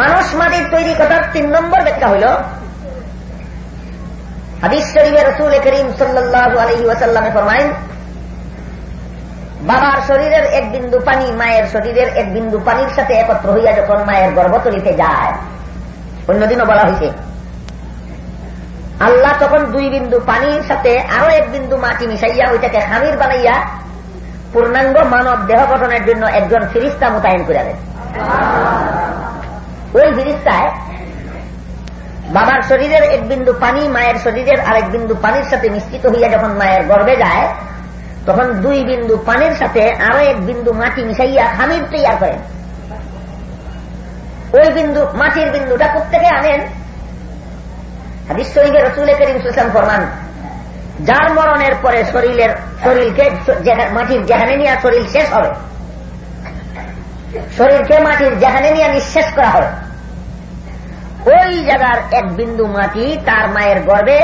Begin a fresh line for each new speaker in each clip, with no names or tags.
মানুষ মাটির তৈরি করার তিন নম্বর ব্যাখ্যা হইল, হাদিস শরীফে রসুল করিম সাল্লাহ আলহি ওয়াসাল্লামে ফরমাইন বাবার শরীরের এক বিন্দু পানি মায়ের শরীরের এক বিন্দু পানির সাথে একত্র হইয়া যখন মায়ের গর্ভতলিতে যায়, অন্যদিনও বলা হয়েছে আল্লাহ তখন দুই বিন্দু পানির সাথে আরও এক বিন্দু মাটি মিশাইয়া ওইটাকে খামির বানাইয়া পূর্ণাঙ্গ মানব দেহ গঠনের জন্য একজন ফিরিস্তা মোতায়েন করে দেন। ওই ফিরিস্তায় বাবার শরীরের এক বিন্দু পানি, মায়ের শরীরের আরেক বিন্দু পানির সাথে মিশ্রিত হইয়া যখন মায়ের গর্বে যায়, তখন দুই বিন্দু পানির সাথে আরও এক বিন্দু মাটি মিশাইয়া খামির তৈয়ার করেন। ওই বিন্দু মাটির বিন্দুটা প্রত্যেকে আনেন। শরীফে রসুল করিম সুসান ফরমান, যার মরণের পরে শরীরের, শরীরকে মাটির যেখানে নিয়ে শরীর শেষ হবে শরীরকে মাটির যেখানে নিয়ে নিঃশেষ করা হবে ওই জায়গার এক বিন্দু মাটি তার মায়ের গর্বে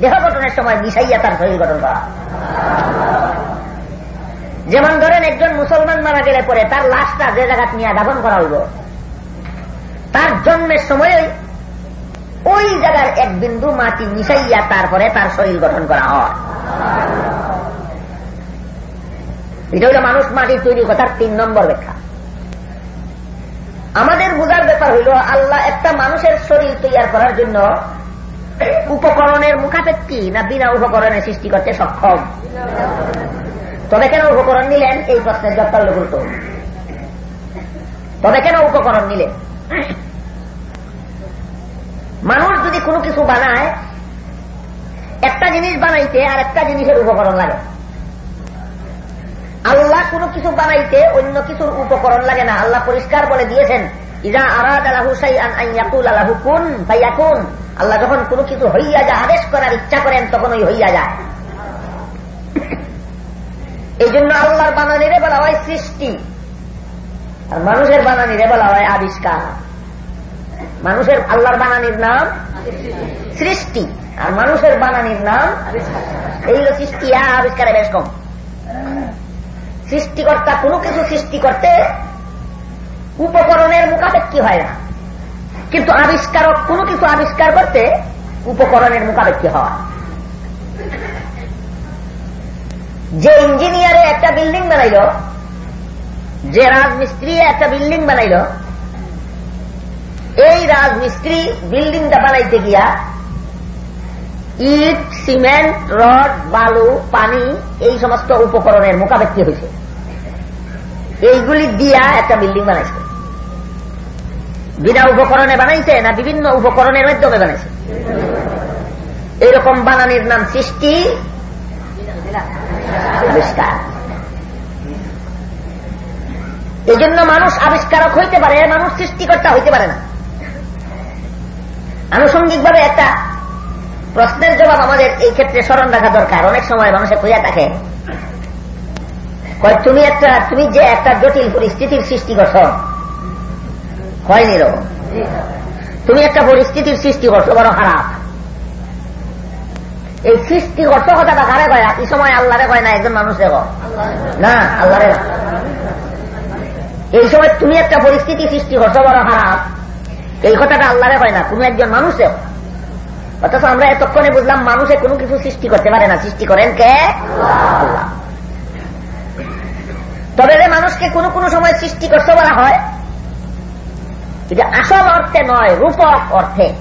দেহ গঠনের সময় মিশাইয়া তার শরীর গঠন করা। যেমন ধরেন একজন মুসলমান মারা গেলে পরে তার লাশটা যে জায়গা নিয়ে দাফন করা হইব, তার জন্মের সময় ওই জায়গার এক বিন্দু মাটি মিশাইয়া তারপরে তার শরীর গঠন করা হয়। এটা হইল মানুষ মাটির তৈরি কথার তিন নম্বর ব্যাখ্যা। আমাদের বোঝার ব্যাপার হইল, আল্লাহ একটা মানুষের শরীর তৈয়ার করার জন্য উপকরণের মুখাপেক্ষি না বিনা উপকরণে সৃষ্টি করতে সক্ষম? তবে কেন উপকরণ নিলেন? এই প্রশ্নের জবাব গুরুত্ব তবে কেন উপকরণ নিলেন? মানুষ যদি কোনো কিছু বানায়, একটা জিনিস বানাইতে আর একটা জিনিসের উপকরণ লাগে। আল্লাহ কোনো কিছু বানাইতে অন্য কিছুর উপকরণ লাগে না। আল্লাহ পরিষ্কার বলে দিয়েছেন ইরা আরাদ আলাহু সাইয়াকুল আলাহু কুন ভাইয়াকুন আল্লাহ যখন কোনো কিছু হইয়া যায়, আদেশ করার ইচ্ছা করেন তখন ওই হইয়া যায়। এই জন্য আল্লাহর বানানিরে বলা হয় সৃষ্টি। আর মানুষের বানানিরে বলা হয় আবিষ্কার। মানুষের আল্লাহর বানানির নাম সৃষ্টি। আর মানুষের বানানির নাম এই হল সৃষ্টি। আবিষ্কারে বেশ কম। সৃষ্টিকর্তা কোনো কিছু সৃষ্টি করতে উপকরণের মুখাপেক্ষি হয় না। কিন্তু আবিষ্কারক কোনো কিছু আবিষ্কার করতে উপকরণের মুখাপেক্ষি হয়। যে ইঞ্জিনিয়ারে একটা বিল্ডিং বানাইল, যে রাজমিস্ত্রি একটা বিল্ডিং বানাইল, এই রাজমিস্ত্রি বিল্ডিংটা বানাইতে গিয়া ইট, সিমেন্ট, রড, বালু, পানি, এই সমস্ত উপকরণের মোকাবেক্ষি হয়েছে এইগুলি দিয়া একটা বিল্ডিং বানাইছে। বিনা উপকরণে বানাইছে না বিভিন্ন উপকরণের মাধ্যমে বানাইছে? এইরকম বানানির নাম সৃষ্টি। আবিষ্কার। এই জন্য মানুষ আবিষ্কারক হইতে পারে মানুষ সৃষ্টিকর্তা হইতে পারে না। আনুষঙ্গিকভাবে একটা প্রশ্নের জবাব আমাদের এই ক্ষেত্রে স্মরণ রাখা দরকার। অনেক সময় মানুষে খুঁজা থাকে। তুমি একটা, তুমি যে একটা জটিল পরিস্থিতির সৃষ্টি করছ। হয়নি রকম? তুমি একটা পরিস্থিতির সৃষ্টি করছ, বড় খারাপ। এই সৃষ্টি করছ কথাটা কারে কয়? এই সময় আল্লাহরে কয় না, একজন মানুষে কয়। না, আল্লাহরে এই সময় তুমি একটা পরিস্থিতি সৃষ্টি করছ, বড় খারাপ। এই কথাটা আল্লাহরে কয় না, তুমি একজন মানুষে অথচ আমরা এতক্ষণে বুঝলাম মানুষে কোনো কিছু সৃষ্টি করতে পারে না। সৃষ্টি করেন কে? আল্লাহ। তবে যে মানুষকে কোনো কোনো সময় সৃষ্টি করতে বলা হয় এটা আসল অর্থে নয়, রূপক অর্থে।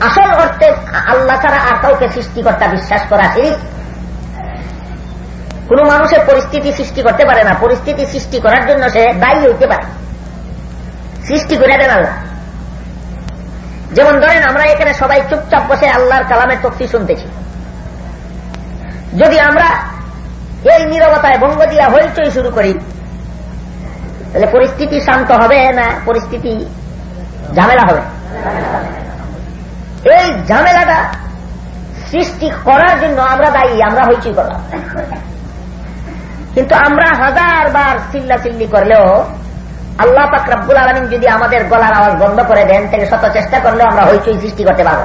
আসল অর্থে আল্লাহ ছাড়া আর কাউকে সৃষ্টিকর্তা বিশ্বাস করা ঠিক কোন মানুষের পরিস্থিতি সৃষ্টি করতে পারে না। পরিস্থিতি সৃষ্টি করার জন্য সে দায়ী হইতে পারে। সৃষ্টি করে দেন আল্লাহ। যেমন ধরেন আমরা এখানে সবাই চুপচাপ বসে আল্লাহর কালামের তফসি শুনতেছি। যদি আমরা এই নিরবতায় ভঙ্গ দিয়া হইচই শুরু করি। তাহলে পরিস্থিতি শান্ত হবে না পরিস্থিতি ঝামেলা হবে? এই ঝামেলাটা সৃষ্টি করার জন্য আমরা দায়ী, আমরা হইচই করলাম। কিন্তু আমরা হাজার বার চিল্লা চিল্লি করলেও আল্লাহ পাক রব্বুল আলমিন যদি আমাদের গলার আওয়াজ বন্ধ করে দেন, তাহলে শত চেষ্টা করলেও আমরা হইচই সৃষ্টি করতে পারব।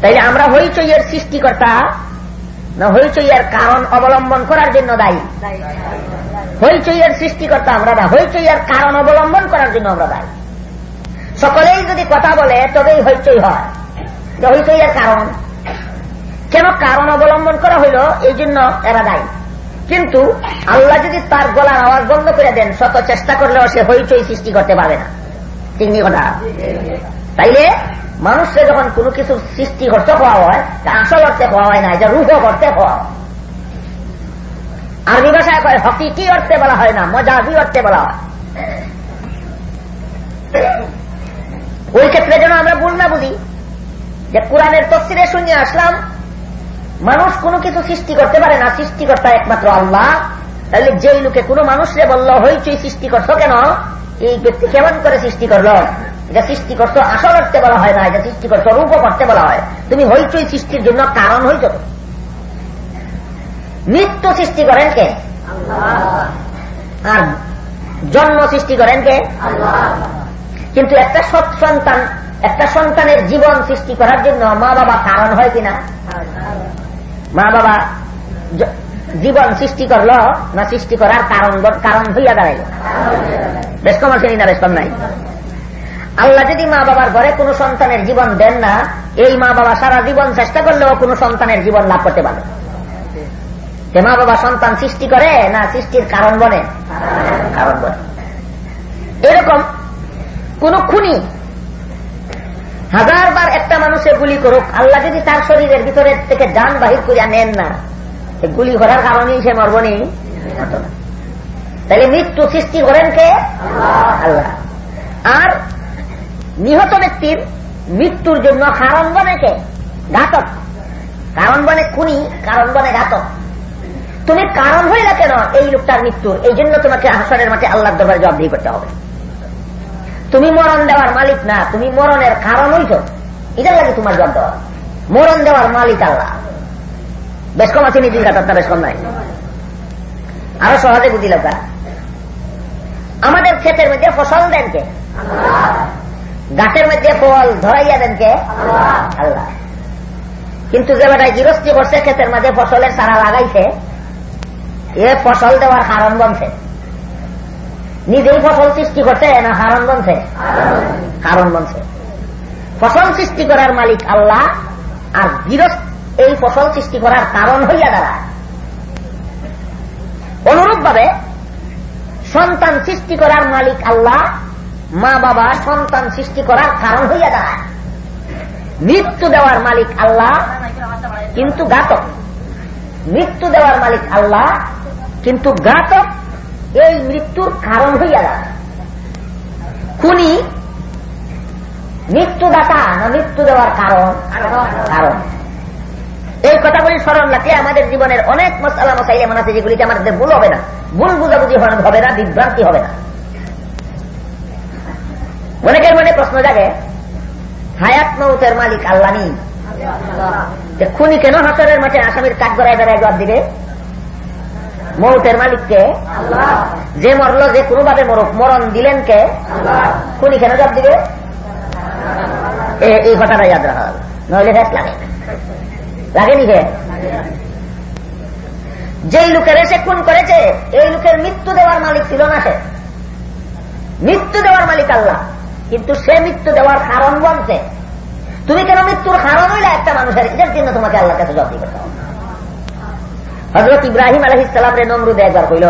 তাইলে আমরা হইচইয়ের সৃষ্টিকর্তা না হইচইয়ের কারণ অবলম্বন করার জন্য দায়ী। হইচইয়ের সৃষ্টিকর্তা আমরা না হইচইয়ের কারণ অবলম্বন করার জন্য আমরা দায়ী। সকলেই যদি কথা বলে, তবেই হইচই হয়। হইচইয়ের কারণ? কেন কারণ অবলম্বন করা হইল? এই জন্য এরা দায়ী। কিন্তু আল্লাহ যদি তার গলার আওয়াজ বন্ধ করে দেন, শত চেষ্টা করলেও সে হইচই সৃষ্টি করতে পারে না। তিনি কথা? তাইলে মানুষকে যখন কোনো কিছু সৃষ্টি করতে হওয়া হয়, তা আসল অর্থে হওয়া হয় না, এটা রূপ করতে হওয়া আরবি ভাষায় কয়, হকি কি অর্থে বলা হয় না মজাজি অর্থে বলা হয়? ওই ক্ষেত্রে যেন আমরা ভুল না বুঝি, যে কোরআনের তফসিরে শুনিয়ে আসলাম, মানুষ কোনো কিছু সৃষ্টি করতে পারে না, সৃষ্টিকর্তা একমাত্র আল্লাহ। তাহলে যেই লোকে কোনো মানুষরে বলল, হইচই সৃষ্টি করছ কেন? এই ব্যক্তি কেমন করে সৃষ্টি করল? এটা সৃষ্টি করতো আসল অর্থে বলা হয় না এটা সৃষ্টি করতো রূপ করতে বলা হয়। তুমি হইচই সৃষ্টির জন্য কারণ হইচ মৃত্যু সৃষ্টি করেন কে? আর জন্ম সৃষ্টি করেন কে? কিন্তু একটা সৎ সন্তান, একটা সন্তানের জীবন সৃষ্টি করার জন্য মা বাবা কারণ হয় কিনা মা বাবা জীবন সৃষ্টি করল না সৃষ্টি করার কারণ কারণ হইয়া দাঁড়াইল? বেশ কম আছে না, বেশ কম নাই? আল্লাহ যদি মা বাবার ঘরে কোন সন্তানের জীবন দেন না, এই মা বাবা সারা জীবন চেষ্টা করলেও কোন সন্তানের জীবন লাভ করতে পারে যে মা বাবা সন্তান সৃষ্টি করে, না সৃষ্টির কারণ বনে? কারণ বনে। এরকম কোন খুনি হাজার বার একটা মানুষের গুলি করুক, আল্লাহ যদি তার শরীরের ভিতরে থেকে যান বাহির করিয়া নেন না গুলি করার কারণেই সে মরবনি তাহলে মৃত্যু সৃষ্টি করেন কে? আল্লাহ। আর নিহত ব্যক্তির মৃত্যুর জন্য কারণ বনে কে? ঘাতক। কারণ বনে খুনি, কারণ বনে ঘাতক। তুমি কারণ হইলা কেন এই লোকটার মৃত্যুর? এই জন্য তোমাকে হাসনের মাঠে আল্লাহ দরবারে জবাবদিহি করতে হবে। তুমি মরণ দেওয়ার মালিক না, তুমি মরণের কারণ হইছ। এটার লাগে তোমার জব দেওয়া। মরণ দেওয়ার মালিক আল্লাহ। বেশ কম আছে নিজের কাতারটা বেশ কম নাই। আরও সহজে বুঝি লোকা আমাদের ক্ষেতের মধ্যে ফসল দেন কে? গাছের মধ্যে ফল ধরাইয়া দেন কে? আল্লাহ। কিন্তু যে বেটায় গৃহস্থী করছে ক্ষেতের মাঝে ফসলের সারা লাগাইছে, এ ফসল দেওয়ার কারণ বনছে। নিজেই ফসল সৃষ্টি করছে না কারণ বনছে? কারণ বনছে। ফসল সৃষ্টি করার মালিক আল্লাহ, আর গৃহস্থ এই ফসল সৃষ্টি করার কারণ হইয়া দাঁড়ায়। অনুরূপ ভাবে সন্তান সৃষ্টি করার মালিক আল্লাহ মা বাবা সন্তান সৃষ্টি করার কারণ হইয়া দাঁড়ায়। মৃত্যু দেওয়ার মালিক আল্লাহ, কিন্তু ঘাতক। মৃত্যু দেওয়ার মালিক আল্লাহ, কিন্তু ঘাতক। এই মৃত্যুর কারণ হইয়া দাঁড়ায়। খুনি মৃত্যুদাতা না মৃত্যু দেওয়ার কারণ? কারণ। এই কথাগুলি স্মরণ রাখলে আমাদের জীবনের অনেক মশালা মশাই এমন আছে যেগুলিতে আমাদের ভুল হবে না। ভুল বুঝাবুঝি হবে না, বিভ্রান্তি হবে না। অনেকের মনে প্রশ্ন জাগে, হায়াত মৌতের মালিক আল্লাহ নি খুনি কেন হাসরের মাঠে আসামির কাজ করায় বেড়ায় জবাব দিবে? মৌতের মালিককে? যে মরল, যে কোনোভাবে মরুক, মরণ দিলেন কে? খুনি কেন জবাব দিবে? এই কথাটা ইয়াদ রাখা হবে নইলে ভেট লাগে। লাগেনি হে? যেই লোকের এসে খুন করেছে, এই লোকের মৃত্যু দেওয়ার মালিক ছিল না সে। মৃত্যু দেওয়ার মালিক আল্লাহ। কিন্তু সে মৃত্যু দেওয়ার কারণ বলছে। তুমি কেন মৃত্যুর কারণ হইলে একটা মানুষের এটার জন্য তোমাকে আল্লাহ কাছে জবাব করতে হবে। হজরত ইব্রাহিম আলহ ইসলাম রে নমরুদ একবার কইল,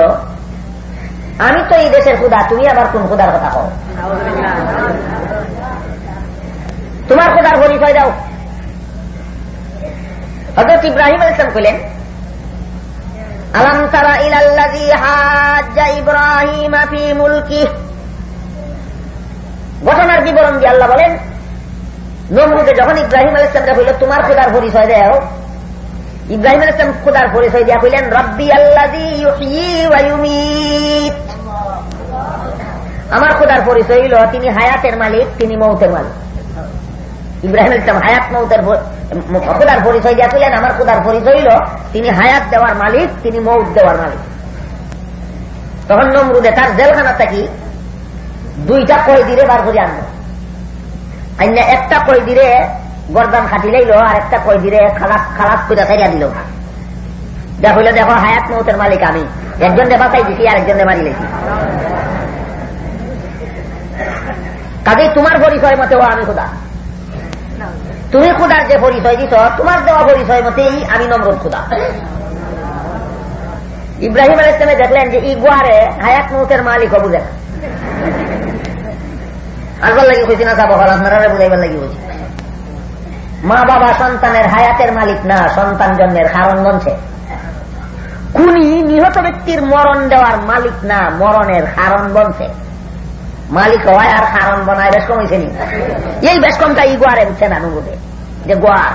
আমি তো এই দেশের খুদা, তুমি আবার কোন খুদার কথা কও? তোমার খুদার পরিচয় দাও। হজরত ইব্রাহিম আল ইসলাম কইলেন, আলম তারা ইলাল্লাযী হাজ্জা ইব্রাহিম ফি মুলকি ঘটনার বিবরণ দিয়ে আল্লাহ বলেন নমরুদে যখন ইব্রাহিম আল ইসলামরা হইল তোমার খুদার পরিচয় দেও ইব্রাহিম আল ইসলাম খুদার পরিচয় দিয়া কইলেন রব্বি ইউমীত। আমার খুদার পরিচয় হইল, তিনি হায়াতের মালিক, তিনি মৌতের মালিক। ইব্রাহিম ইসলাম হায়াত মৌতের খুদার পরিচয় দিয়া কইলেন আমার খুদার পরিচয় হইল, তিনি হায়াত দেওয়ার মালিক, তিনি মৌত দেওয়ার মালিক। তখন নমরুদে তার জেলখানা থাকি দুইটা কয়েদিরে বার করে আনলো আইনা একটা কয়েদিরে গরদান খাটি লাইল, আর একটা কয়েদিরে খালাস খালাস করে দিল। যা হইলে দেখো হায়াত মৌতের মালিক আমি। একজন বাঁচাই দিছি আর একজন মারি লেছি কাজেই তোমার পরিচয় মতে ও আমি খুদা। তুমি খুদার যে পরিচয় দিত তোমার দেওয়া পরিচয় মতেই আমি নম্রত খুদা। ইব্রাহিম আল ইসলামে দেখলেন যে ই গুয়ারে হায়াত মৌতের মালিক বুঝে না আসবার লাগি না আপনারা বুঝাইবার মা বাবা সন্তানের হায়াতের মালিক না, সন্তান জন্মের কারণ বনছে। খুনি নিহত ব্যক্তির মরণ দেওয়ার মালিক না, মরণের কারণ বনছে। মালিক আর কারণ বনায় বেশ কমেছে এই বেশ কমটা ই গোয়ারে উঠছে না নুগুদে যে গোয়ার।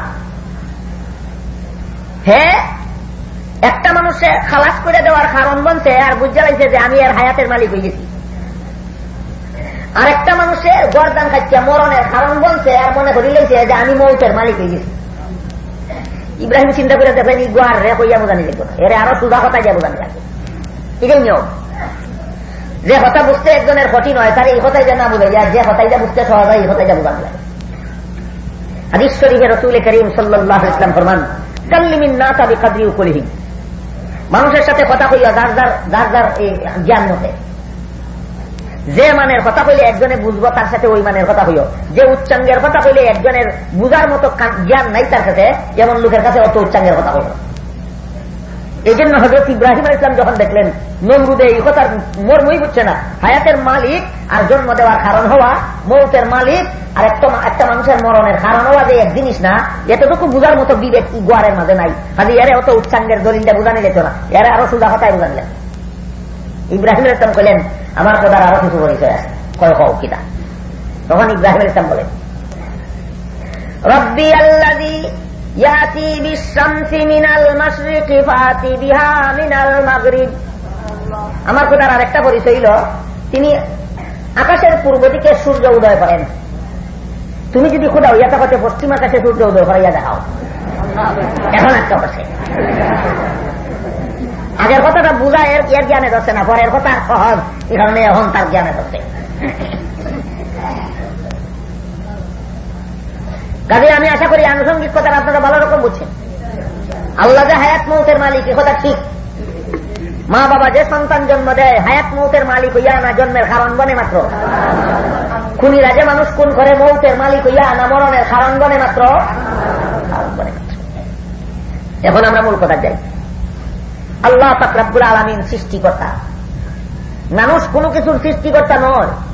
হে, একটা মানুষে খালাস করে দেওয়ার কারণ বনছে, আর বুঝতে লাগছে যে আমি আর হায়াতের মালিক হয়ে গেছি আরেকটা মানুষের গরদান খাচ্ছে মরণের কারণ বলছে আর মনে করি লেগেছে যে আমি মৌতের মালিক হয়ে গেছি। ইব্রাহিম চিন্তা করে দেখলেন ই গোয়ার রে কইয়া বোঝানি দেখব এর আরও সুদা কথা যা বোঝানি লাগবে এটাই নিয়ম। যে কথা বুঝতে একজনের কঠিন হয় তার এই কথাই যে না বুঝে যায় যে কথাই যা বুঝতে সহজ হয়, এই কথাই যা বোঝানি লাগে হাদিস শরীফে রসুল করিম সাল্লাহ ইসলাম ফরমান, কাল্লিমিন না তাবি কাদরি উপরিহীন মানুষের সাথে কথা কইয়া যার যার যার যার জ্ঞান মতে যে মানের কথা কইলে একজনে বুঝব, তার সাথে ওই মানের কথা হইও যে উচ্চাঙ্গের কথা কইলে একজনের বুঝার মতো জ্ঞান নাই তার কাছে এমন লোকের কাছে অত উচ্চাঙ্গের কথা হইল এই জন্য হজরত ইব্রাহিম ইসলাম যখন দেখলেন, নমরুদে এই কথার মর্মই বুঝছে না। হায়াতের মালিক আর জন্ম দেওয়ার কারণ হওয়া, মৌতের মালিক আর একটা একটা মানুষের মরণের কারণ হওয়া যে এক জিনিস না, এতটুকু বুঝার মতো বিবেক গোয়ারের মাঝে নাই। খালি এরে অত উচ্চাঙ্গের দলিলটা বুঝানি যেত না। এরা আরও সুদা কথায় বুঝানিলেন ইব্রাহিম ইসলাম কইলেন আমার কথার আরও কিছু পরিচয় আছে কয় কও কিনা তখন ইব্রাহিম ইসলাম বলেন রব্বি আল্লাদি ইয়াতি বিশামসি মিনাল মাশরিকি ফাতি বিহা মিনাল মাগরিব। আমার কথার আরেকটা পরিচয় হইল, তিনি আকাশের পূর্ব দিকে সূর্য উদয় করেন। তুমি যদি খোদাও ইয়াটা হচ্ছে পশ্চিম আকাশে সূর্য উদয় করাইয়া দেখাও। এখন একটা বসে আগের কথাটা বুঝা, এর এর জ্ঞানে ধরছে না, পরের কথা সহজ। এ কারণে এখন তার জ্ঞানে ধরছে। কাজে আমি আশা করি আনুষঙ্গিক কথা আপনারা ভালো রকম বুঝছেন। আল্লাহ যে হায়াত মৌতের মালিক, এ কথা ঠিক। মা বাবা যে সন্তান জন্ম দেয়, হায়াত মৌতের মালিক হইয়া না জন্মের কারণ বনে মাত্র। খুনিরা যে মানুষ কোন করে, মৌতের মালিক হইয়া না মরণের কারণ বনে মাত্র। এখন আমরা মূল কথা যাই। আল্লাহ ফাকরাবুল আলমিন সৃষ্টিকর্তা। মানুষ কোনো কিছুর সৃষ্টিকর্তা নয়।